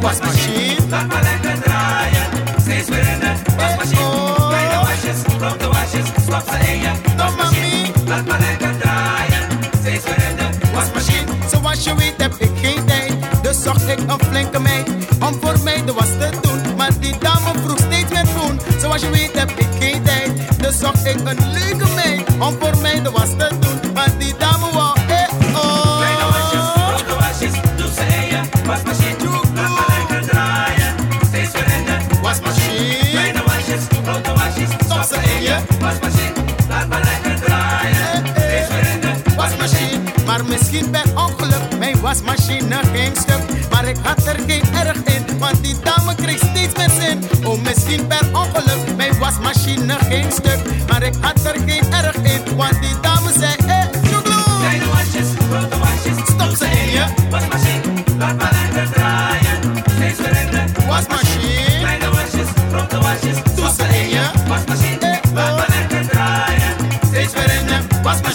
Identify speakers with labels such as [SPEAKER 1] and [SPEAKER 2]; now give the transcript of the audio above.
[SPEAKER 1] wasmachine. Laat
[SPEAKER 2] maar lekker draaien, steeds weer in de wasmachine.
[SPEAKER 1] Kleine wasjes,
[SPEAKER 2] grote wasjes, stop ze in je
[SPEAKER 1] wasmachine.
[SPEAKER 2] Laat maar lekker draaien, steeds weer in de wasmachine.
[SPEAKER 1] Zoals je weet heb ik geen tijd, dus zocht ik een flinke meid om voor mij de was te doen. Maar die dame vroeg steeds meer groen. Zoals je weet heb ik geen tijd, dus zocht ik een leuke meid om voor mij de was te doen. Maar misschien bij ongeluk, mijn wasmachine geen stuk. Maar ik had er geen erg in, want die dame kreeg steeds meer zin. Oh, misschien per ongeluk, mijn wasmachine geen stuk. Maar ik had er geen erg in, want die dame zei: Hé, hey, Kijk Kleine
[SPEAKER 2] wasjes, grote wasjes, stop
[SPEAKER 1] ze in je
[SPEAKER 2] wasmachine. Laat maar lekker draaien, steeds
[SPEAKER 1] wasmachine. Kleine
[SPEAKER 2] wasjes, grote wasjes, stop ze in je wasmachine. Laat maar lekker draaien, steeds weer
[SPEAKER 1] in de wasmachine.